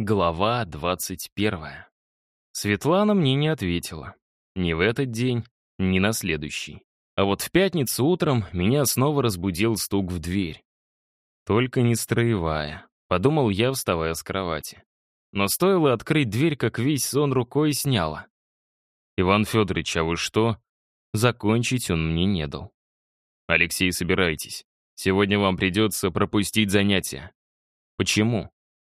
Глава 21. Светлана мне не ответила. Ни в этот день, ни на следующий. А вот в пятницу утром меня снова разбудил стук в дверь. Только не строевая, подумал я, вставая с кровати. Но стоило открыть дверь, как весь сон рукой сняла. «Иван Федорович, а вы что?» Закончить он мне не дал. «Алексей, собирайтесь. Сегодня вам придется пропустить занятия». «Почему?»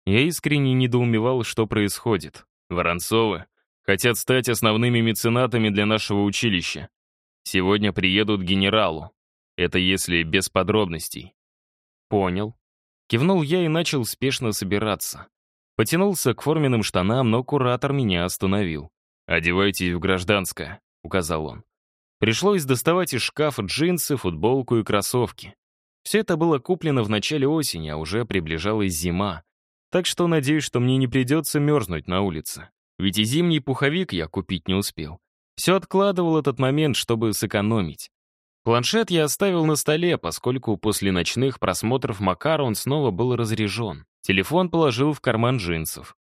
Я искренне недоумевал, что происходит. Воронцовы хотят стать основными меценатами для нашего училища. Сегодня приедут к генералу. Это если без подробностей. Понял. Кивнул я и начал спешно собираться. Потянулся к форменным штанам, но куратор меня остановил. «Одевайтесь в гражданское», — указал он. Пришлось доставать из шкафа джинсы, футболку и кроссовки. Все это было куплено в начале осени, а уже приближалась зима. Так что надеюсь, что мне не придется мерзнуть на улице. Ведь и зимний пуховик я купить не успел. Все откладывал этот момент, чтобы сэкономить. Планшет я оставил на столе, поскольку после ночных просмотров Макара он снова был разряжен. Телефон положил в карман джинсов.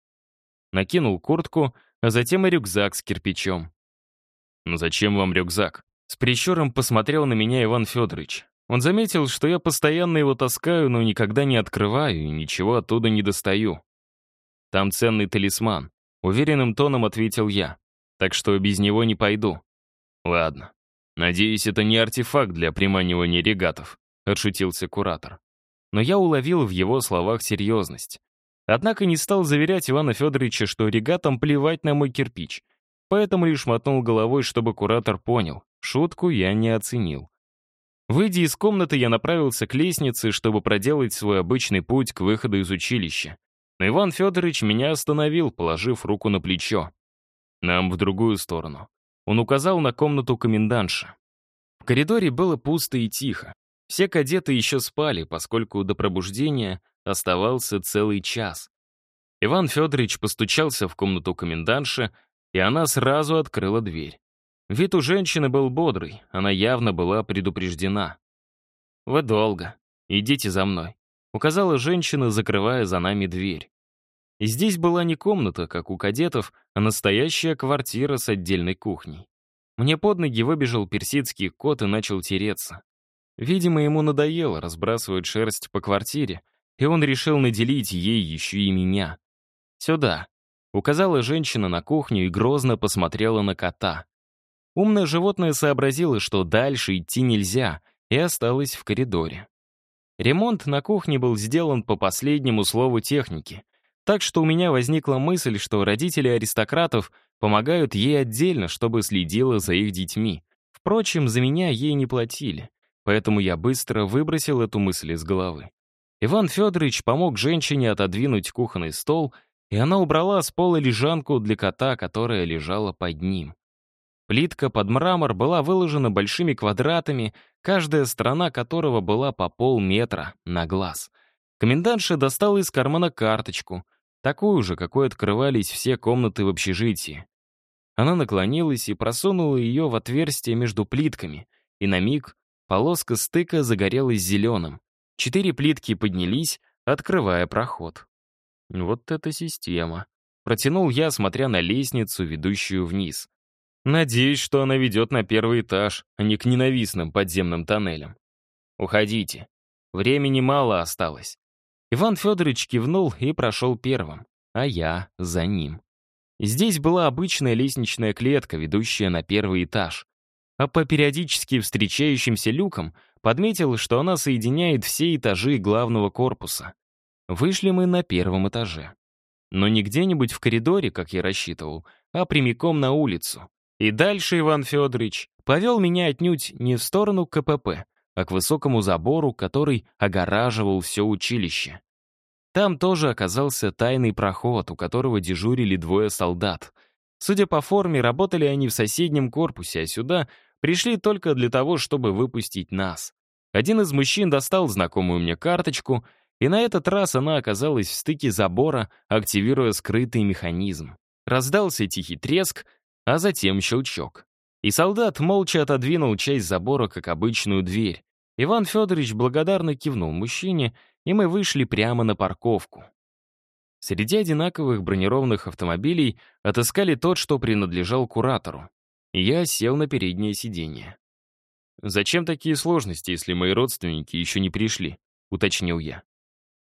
Накинул куртку, а затем и рюкзак с кирпичом. «Ну зачем вам рюкзак?» С прищуром посмотрел на меня Иван Федорович. Он заметил, что я постоянно его таскаю, но никогда не открываю и ничего оттуда не достаю. «Там ценный талисман», — уверенным тоном ответил я. «Так что без него не пойду». «Ладно. Надеюсь, это не артефакт для приманивания регатов», — отшутился куратор. Но я уловил в его словах серьезность. Однако не стал заверять Ивана Федоровича, что регатам плевать на мой кирпич. Поэтому лишь мотнул головой, чтобы куратор понял. Шутку я не оценил. Выйдя из комнаты, я направился к лестнице, чтобы проделать свой обычный путь к выходу из училища. Но Иван Федорович меня остановил, положив руку на плечо. Нам в другую сторону. Он указал на комнату комендантши. В коридоре было пусто и тихо. Все кадеты еще спали, поскольку до пробуждения оставался целый час. Иван Федорович постучался в комнату комендантши, и она сразу открыла дверь. Вид у женщины был бодрый, она явно была предупреждена. «Вы долго. Идите за мной», — указала женщина, закрывая за нами дверь. И здесь была не комната, как у кадетов, а настоящая квартира с отдельной кухней. Мне под ноги выбежал персидский кот и начал тереться. Видимо, ему надоело разбрасывать шерсть по квартире, и он решил наделить ей еще и меня. «Сюда», — указала женщина на кухню и грозно посмотрела на кота. Умное животное сообразило, что дальше идти нельзя, и осталось в коридоре. Ремонт на кухне был сделан по последнему слову техники, так что у меня возникла мысль, что родители аристократов помогают ей отдельно, чтобы следила за их детьми. Впрочем, за меня ей не платили, поэтому я быстро выбросил эту мысль из головы. Иван Федорович помог женщине отодвинуть кухонный стол, и она убрала с пола лежанку для кота, которая лежала под ним. Плитка под мрамор была выложена большими квадратами, каждая сторона которого была по полметра на глаз. Комендантша достала из кармана карточку, такую же, какой открывались все комнаты в общежитии. Она наклонилась и просунула ее в отверстие между плитками, и на миг полоска стыка загорелась зеленым. Четыре плитки поднялись, открывая проход. Вот эта система. Протянул я, смотря на лестницу, ведущую вниз. Надеюсь, что она ведет на первый этаж, а не к ненавистным подземным тоннелям. Уходите. Времени мало осталось. Иван Федорович кивнул и прошел первым, а я за ним. Здесь была обычная лестничная клетка, ведущая на первый этаж. А по периодически встречающимся люкам подметил, что она соединяет все этажи главного корпуса. Вышли мы на первом этаже. Но не где-нибудь в коридоре, как я рассчитывал, а прямиком на улицу. И дальше Иван Федорович повел меня отнюдь не в сторону КПП, а к высокому забору, который огораживал все училище. Там тоже оказался тайный проход, у которого дежурили двое солдат. Судя по форме, работали они в соседнем корпусе, а сюда пришли только для того, чтобы выпустить нас. Один из мужчин достал знакомую мне карточку, и на этот раз она оказалась в стыке забора, активируя скрытый механизм. Раздался тихий треск, а затем щелчок. И солдат молча отодвинул часть забора, как обычную дверь. Иван Федорович благодарно кивнул мужчине, и мы вышли прямо на парковку. Среди одинаковых бронированных автомобилей отыскали тот, что принадлежал куратору. Я сел на переднее сиденье. «Зачем такие сложности, если мои родственники еще не пришли?» — уточнил я.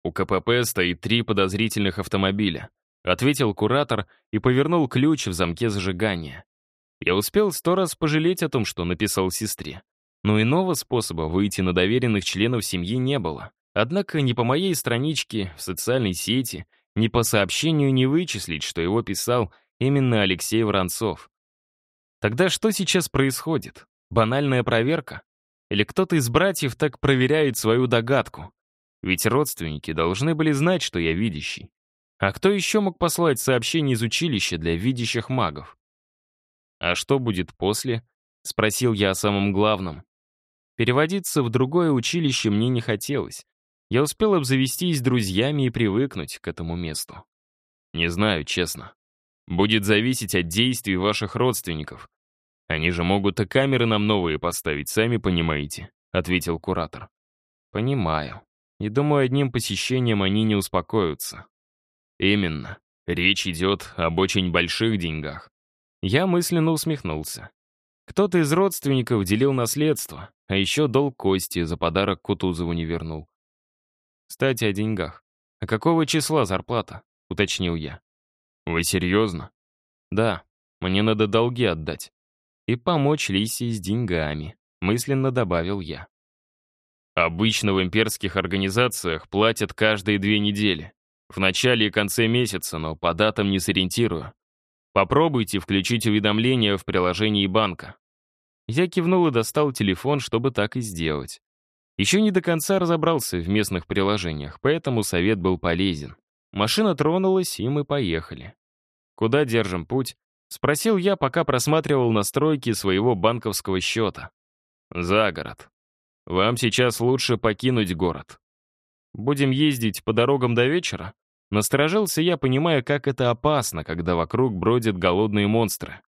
«У КПП стоит три подозрительных автомобиля», — ответил куратор и повернул ключ в замке зажигания. Я успел сто раз пожалеть о том, что написал сестре. Но иного способа выйти на доверенных членов семьи не было. Однако ни по моей страничке в социальной сети, ни по сообщению не вычислить, что его писал именно Алексей Воронцов. Тогда что сейчас происходит? Банальная проверка? Или кто-то из братьев так проверяет свою догадку? Ведь родственники должны были знать, что я видящий. А кто еще мог послать сообщение из училища для видящих магов? «А что будет после?» — спросил я о самом главном. Переводиться в другое училище мне не хотелось. Я успел обзавестись друзьями и привыкнуть к этому месту. Не знаю, честно. Будет зависеть от действий ваших родственников. Они же могут и камеры нам новые поставить, сами понимаете», — ответил куратор. «Понимаю. И думаю, одним посещением они не успокоятся». «Именно. Речь идет об очень больших деньгах». Я мысленно усмехнулся. Кто-то из родственников делил наследство, а еще долг Кости за подарок Кутузову не вернул. «Кстати, о деньгах. А какого числа зарплата?» — уточнил я. «Вы серьезно?» «Да, мне надо долги отдать и помочь Лисе с деньгами», — мысленно добавил я. Обычно в имперских организациях платят каждые две недели. В начале и конце месяца, но по датам не сориентирую. Попробуйте включить уведомления в приложении банка. Я кивнул и достал телефон, чтобы так и сделать. Еще не до конца разобрался в местных приложениях, поэтому совет был полезен. Машина тронулась, и мы поехали. Куда держим путь? Спросил я, пока просматривал настройки своего банковского счета. «За город. Вам сейчас лучше покинуть город. Будем ездить по дорогам до вечера?» Насторожился я, понимая, как это опасно, когда вокруг бродят голодные монстры.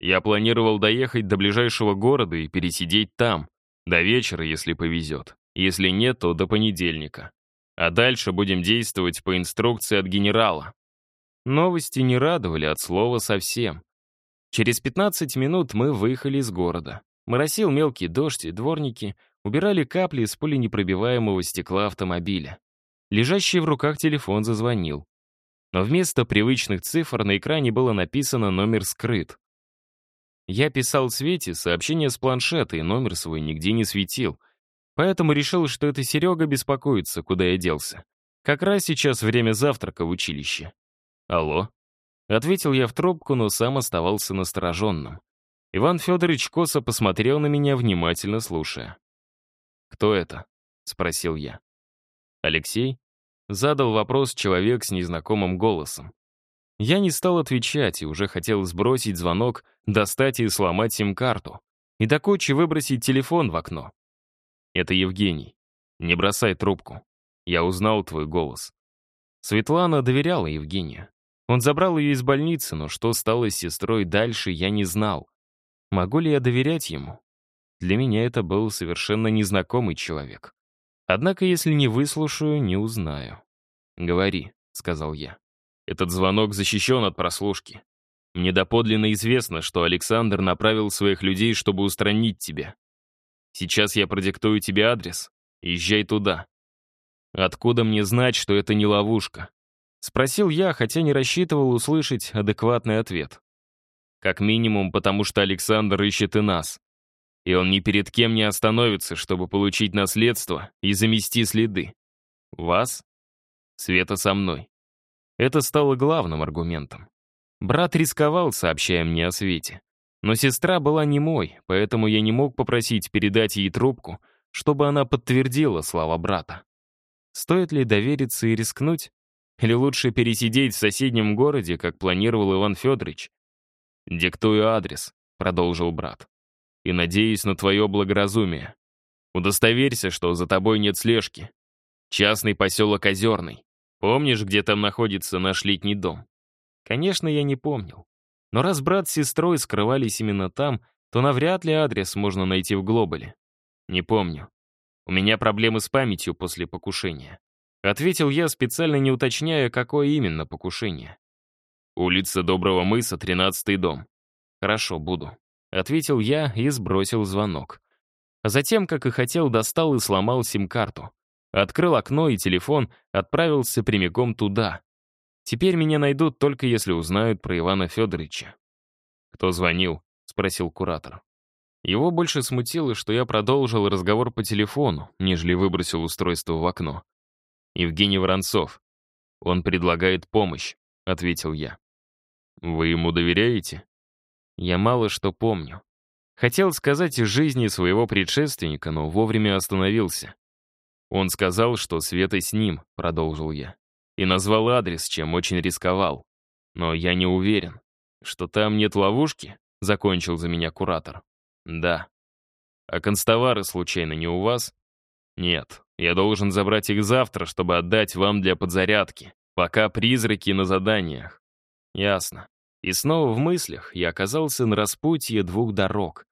Я планировал доехать до ближайшего города и пересидеть там. До вечера, если повезет. Если нет, то до понедельника. А дальше будем действовать по инструкции от генерала. Новости не радовали от слова совсем. Через 15 минут мы выехали из города. Моросил мелкий дождь, и дворники убирали капли из пуленепробиваемого стекла автомобиля. Лежащий в руках телефон зазвонил. Но вместо привычных цифр на экране было написано «номер скрыт». Я писал Свете сообщение с планшета, и номер свой нигде не светил. Поэтому решил, что это Серега беспокоится, куда я делся. Как раз сейчас время завтрака в училище. «Алло?» Ответил я в трубку, но сам оставался настороженным. Иван Федорович косо посмотрел на меня, внимательно слушая. «Кто это?» — спросил я. «Алексей?» — задал вопрос человек с незнакомым голосом. Я не стал отвечать и уже хотел сбросить звонок, достать и сломать сим-карту. И до кучи выбросить телефон в окно. «Это Евгений. Не бросай трубку. Я узнал твой голос». Светлана доверяла Евгению. Он забрал ее из больницы, но что стало с сестрой дальше, я не знал. Могу ли я доверять ему? Для меня это был совершенно незнакомый человек. Однако, если не выслушаю, не узнаю. «Говори», — сказал я. «Этот звонок защищен от прослушки. Мне доподлинно известно, что Александр направил своих людей, чтобы устранить тебя. Сейчас я продиктую тебе адрес. Езжай туда. Откуда мне знать, что это не ловушка? Спросил я, хотя не рассчитывал услышать адекватный ответ. Как минимум, потому что Александр ищет и нас. И он ни перед кем не остановится, чтобы получить наследство и замести следы. Вас? Света со мной. Это стало главным аргументом. Брат рисковал, сообщая мне о Свете. Но сестра была не мой, поэтому я не мог попросить передать ей трубку, чтобы она подтвердила слова брата. Стоит ли довериться и рискнуть? Или лучше пересидеть в соседнем городе, как планировал Иван Федорович? «Диктую адрес», — продолжил брат. «И надеюсь на твое благоразумие. Удостоверься, что за тобой нет слежки. Частный поселок Озерный. Помнишь, где там находится наш летний дом?» Конечно, я не помнил. Но раз брат с сестрой скрывались именно там, то навряд ли адрес можно найти в Глобале. Не помню. У меня проблемы с памятью после покушения. Ответил я, специально не уточняя, какое именно покушение. Улица Доброго мыса, тринадцатый дом. Хорошо, буду. Ответил я и сбросил звонок. А затем, как и хотел, достал и сломал сим-карту. Открыл окно, и телефон отправился прямиком туда. Теперь меня найдут только если узнают про Ивана Федоровича. «Кто звонил?» — спросил куратор. Его больше смутило, что я продолжил разговор по телефону, нежели выбросил устройство в окно. «Евгений Воронцов. Он предлагает помощь», — ответил я. «Вы ему доверяете?» Я мало что помню. Хотел сказать из жизни своего предшественника, но вовремя остановился. Он сказал, что Света с ним, продолжил я, и назвал адрес, чем очень рисковал. Но я не уверен. Что там нет ловушки? Закончил за меня куратор. Да. А констовары случайно не у вас? Нет. Я должен забрать их завтра, чтобы отдать вам для подзарядки. Пока призраки на заданиях. Ясно. И снова в мыслях я оказался на распутье двух дорог.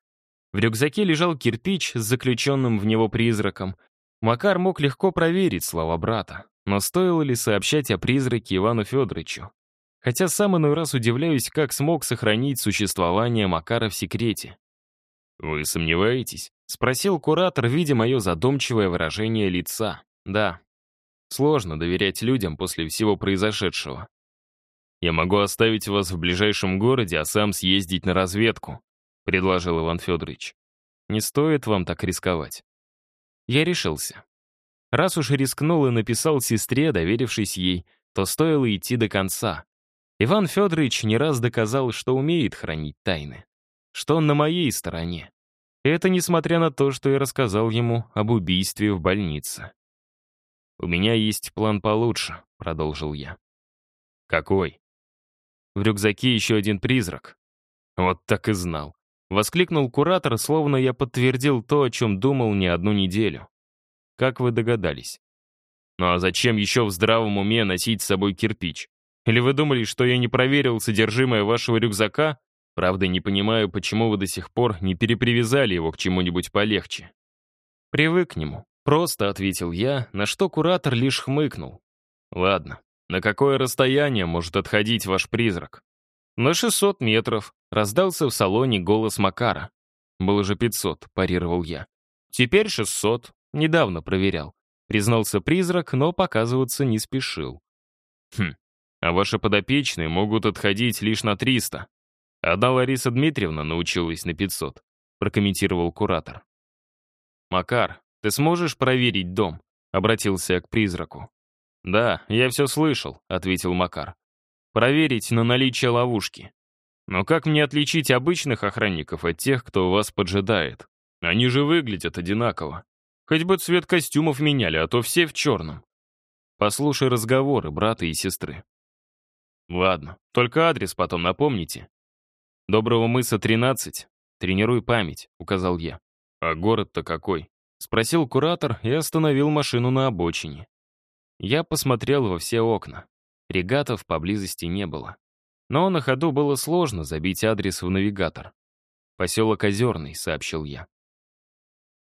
В рюкзаке лежал кирпич с заключенным в него призраком. Макар мог легко проверить слова брата. Но стоило ли сообщать о призраке Ивану Федоровичу? Хотя сам иной раз удивляюсь, как смог сохранить существование Макара в секрете. «Вы сомневаетесь?» — спросил куратор, видя мое задумчивое выражение лица. «Да. Сложно доверять людям после всего произошедшего. Я могу оставить вас в ближайшем городе, а сам съездить на разведку», — предложил Иван Федорович. «Не стоит вам так рисковать». Я решился. Раз уж рискнул и написал сестре, доверившись ей, то стоило идти до конца. Иван Федорович не раз доказал, что умеет хранить тайны, что он на моей стороне. Это несмотря на то, что я рассказал ему об убийстве в больнице. «У меня есть план получше», — продолжил я. «Какой?» В рюкзаке еще один призрак. Вот так и знал. Воскликнул куратор, словно я подтвердил то, о чем думал не одну неделю. Как вы догадались? Ну а зачем еще в здравом уме носить с собой кирпич? Или вы думали, что я не проверил содержимое вашего рюкзака? Правда, не понимаю, почему вы до сих пор не перепривязали его к чему-нибудь полегче. Привык к нему. Просто ответил я, на что куратор лишь хмыкнул. Ладно, «На какое расстояние может отходить ваш призрак?» «На 600 метров», — раздался в салоне голос Макара. «Было же 500», — парировал я. «Теперь 600. Недавно проверял». Признался призрак, но показываться не спешил. «Хм, а ваши подопечные могут отходить лишь на 300. Одна Лариса Дмитриевна научилась на 500», — прокомментировал куратор. «Макар, ты сможешь проверить дом?» — обратился я к призраку. «Да, я все слышал», — ответил Макар. «Проверить на наличие ловушки. Но как мне отличить обычных охранников от тех, кто вас поджидает? Они же выглядят одинаково. Хоть бы цвет костюмов меняли, а то все в черном. Послушай разговоры брата и сестры. Ладно, только адрес потом напомните. Доброго мыса 13. Тренируй память, указал я. А город-то какой? Спросил куратор и остановил машину на обочине. Я посмотрел во все окна. Регатов поблизости не было. Но на ходу было сложно забить адрес в навигатор. «Поселок Озерный», — сообщил я.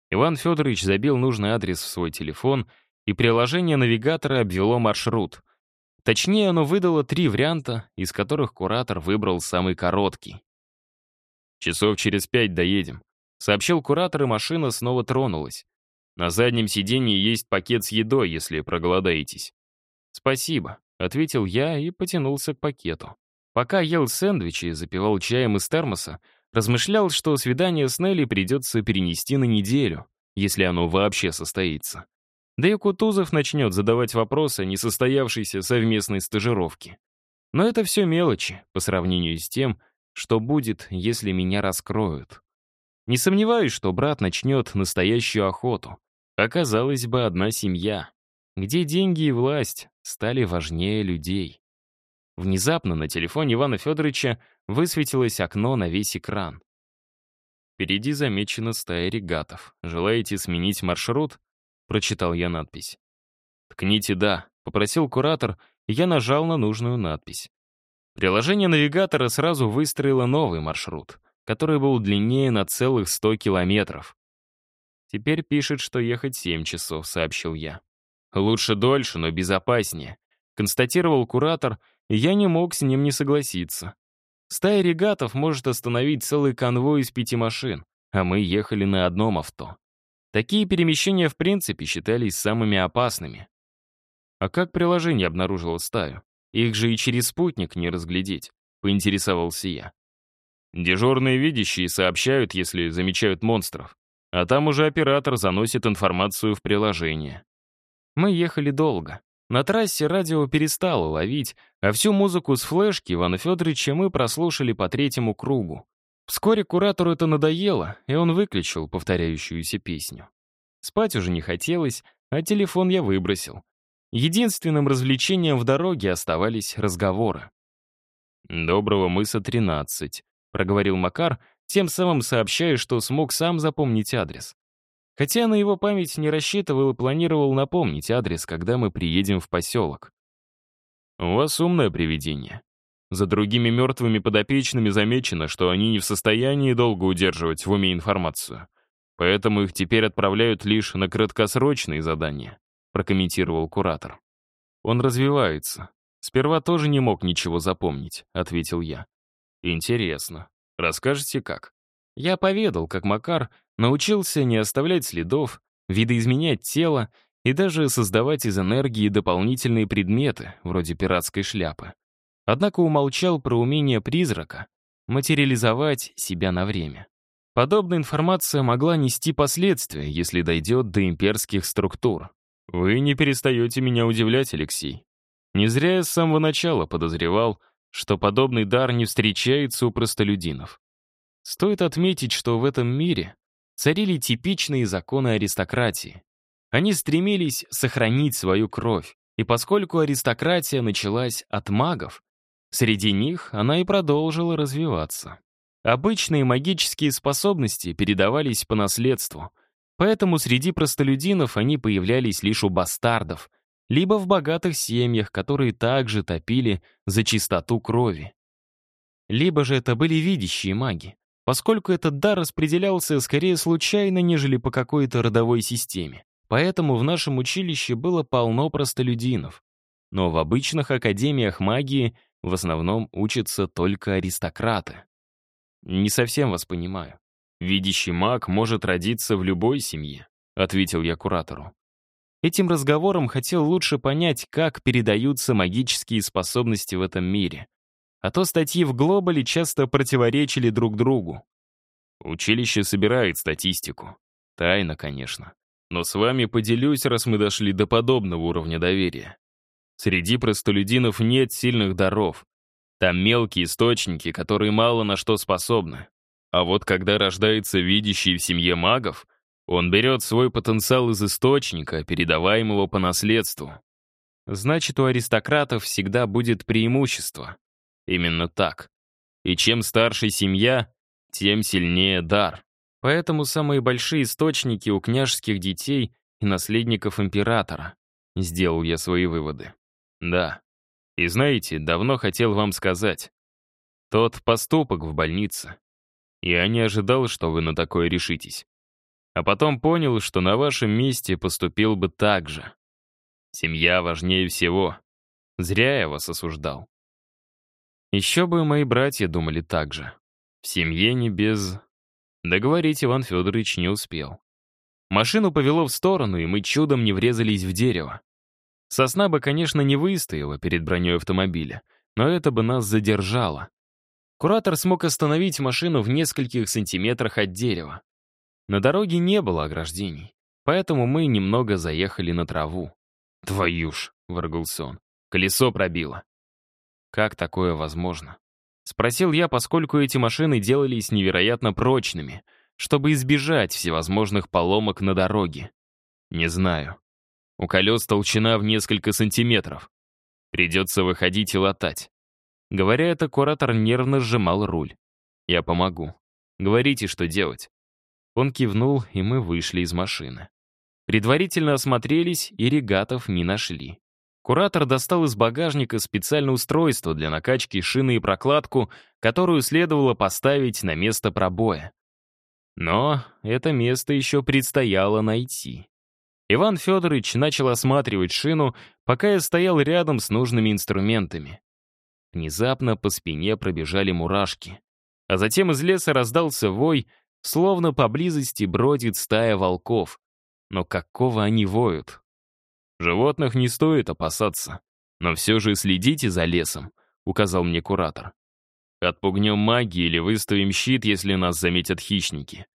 Иван Федорович забил нужный адрес в свой телефон, и приложение навигатора обвело маршрут. Точнее, оно выдало три варианта, из которых куратор выбрал самый короткий. «Часов через пять доедем», — сообщил куратор, и машина снова тронулась. На заднем сиденье есть пакет с едой, если проголодаетесь». «Спасибо», — ответил я и потянулся к пакету. Пока ел сэндвичи и запивал чаем из термоса, размышлял, что свидание с Нелли придется перенести на неделю, если оно вообще состоится. Да и Кутузов начнет задавать вопросы о несостоявшейся совместной стажировке. Но это все мелочи по сравнению с тем, что будет, если меня раскроют. Не сомневаюсь, что брат начнет настоящую охоту. Оказалось бы, одна семья, где деньги и власть стали важнее людей. Внезапно на телефоне Ивана Федоровича высветилось окно на весь экран. Впереди замечена стая регатов. Желаете сменить маршрут? Прочитал я надпись. «Ткните «да», — попросил куратор, и я нажал на нужную надпись. Приложение навигатора сразу выстроило новый маршрут, который был длиннее на целых 100 километров. Теперь пишет, что ехать 7 часов, сообщил я. Лучше дольше, но безопаснее. Констатировал куратор, и я не мог с ним не согласиться. Стая регатов может остановить целый конвой из пяти машин, а мы ехали на одном авто. Такие перемещения в принципе считались самыми опасными. А как приложение обнаружило стаю? Их же и через спутник не разглядеть, поинтересовался я. Дежурные видящие сообщают, если замечают монстров, а там уже оператор заносит информацию в приложение. Мы ехали долго. На трассе радио перестало ловить, а всю музыку с флешки Ивана Федоровича мы прослушали по третьему кругу. Вскоре куратору это надоело, и он выключил повторяющуюся песню. Спать уже не хотелось, а телефон я выбросил. Единственным развлечением в дороге оставались разговоры. «Доброго мыса 13», — проговорил Макар, тем самым сообщая, что смог сам запомнить адрес. Хотя на его память не рассчитывал и планировал напомнить адрес, когда мы приедем в поселок. «У вас умное привидение. За другими мертвыми подопечными замечено, что они не в состоянии долго удерживать в уме информацию. Поэтому их теперь отправляют лишь на краткосрочные задания», прокомментировал куратор. «Он развивается. Сперва тоже не мог ничего запомнить», — ответил я. «Интересно. Расскажете, как?» Я поведал, как Макар научился не оставлять следов, видоизменять тело и даже создавать из энергии дополнительные предметы, вроде пиратской шляпы. Однако умолчал про умение призрака материализовать себя на время. Подобная информация могла нести последствия, если дойдет до имперских структур. Вы не перестаете меня удивлять, Алексей. Не зря я с самого начала подозревал, что подобный дар не встречается у простолюдинов. Стоит отметить, что в этом мире царили типичные законы аристократии. Они стремились сохранить свою кровь, и поскольку аристократия началась от магов, среди них она и продолжила развиваться. Обычные магические способности передавались по наследству, поэтому среди простолюдинов они появлялись лишь у бастардов, либо в богатых семьях, которые также топили за чистоту крови. Либо же это были видящие маги, поскольку этот дар распределялся скорее случайно, нежели по какой-то родовой системе. Поэтому в нашем училище было полно простолюдинов. Но в обычных академиях магии в основном учатся только аристократы. «Не совсем вас понимаю. Видящий маг может родиться в любой семье», — ответил я куратору. Этим разговором хотел лучше понять, как передаются магические способности в этом мире. А то статьи в Глобале часто противоречили друг другу. Училище собирает статистику. Тайна, конечно. Но с вами поделюсь, раз мы дошли до подобного уровня доверия. Среди простолюдинов нет сильных даров. Там мелкие источники, которые мало на что способны. А вот когда рождается видящий в семье магов, он берет свой потенциал из источника, передаваемого по наследству. Значит, у аристократов всегда будет преимущество. Именно так. И чем старше семья, тем сильнее дар. Поэтому самые большие источники у княжеских детей и наследников императора. Сделал я свои выводы. Да. И знаете, давно хотел вам сказать. Тот поступок в больнице. Я не ожидал, что вы на такое решитесь. А потом понял, что на вашем месте поступил бы так же. Семья важнее всего. Зря я вас осуждал. Еще бы мои братья думали так же. В семье не без... Договорить Иван Федорович не успел. Машину повело в сторону, и мы чудом не врезались в дерево. Сосна бы, конечно, не выстояла перед броней автомобиля, но это бы нас задержало. Куратор смог остановить машину в нескольких сантиметрах от дерева. На дороге не было ограждений, поэтому мы немного заехали на траву. «Твою ж!» — воргался он. «Колесо пробило. Как такое возможно? Спросил я, поскольку эти машины делались невероятно прочными, чтобы избежать всевозможных поломок на дороге. Не знаю. У колес толщина в несколько сантиметров. Придется выходить и латать. Говоря это, куратор нервно сжимал руль. Я помогу. Говорите, что делать. Он кивнул, и мы вышли из машины. Предварительно осмотрелись, и регатов не нашли. Куратор достал из багажника специальное устройство для накачки шины и прокладку, которую следовало поставить на место пробоя. Но это место еще предстояло найти. Иван Федорович начал осматривать шину, пока я стоял рядом с нужными инструментами. Внезапно по спине пробежали мурашки. А затем из леса раздался вой, словно поблизости бродит стая волков. Но какого они воют? Животных не стоит опасаться, но все же следите за лесом, указал мне куратор. Отпугнем магии или выставим щит, если нас заметят хищники.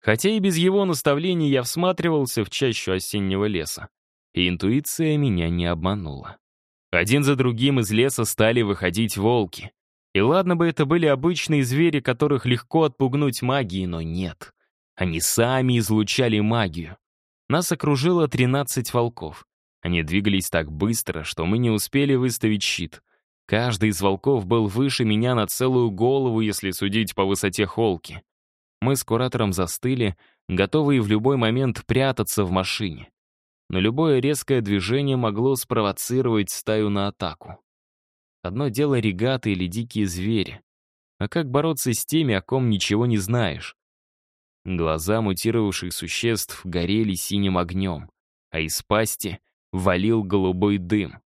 Хотя и без его наставлений я всматривался в чащу осеннего леса. И интуиция меня не обманула. Один за другим из леса стали выходить волки. И ладно бы это были обычные звери, которых легко отпугнуть магией, но нет. Они сами излучали магию. Нас окружило 13 волков. Они двигались так быстро, что мы не успели выставить щит. Каждый из волков был выше меня на целую голову, если судить по высоте холки. Мы с куратором застыли, готовые в любой момент прятаться в машине. Но любое резкое движение могло спровоцировать стаю на атаку. Одно дело регаты или дикие звери. А как бороться с теми, о ком ничего не знаешь? Глаза мутировавших существ горели синим огнем, а из пасти валил голубой дым.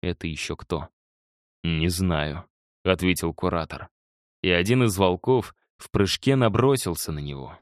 «Это еще кто?» «Не знаю», — ответил куратор. И один из волков в прыжке набросился на него.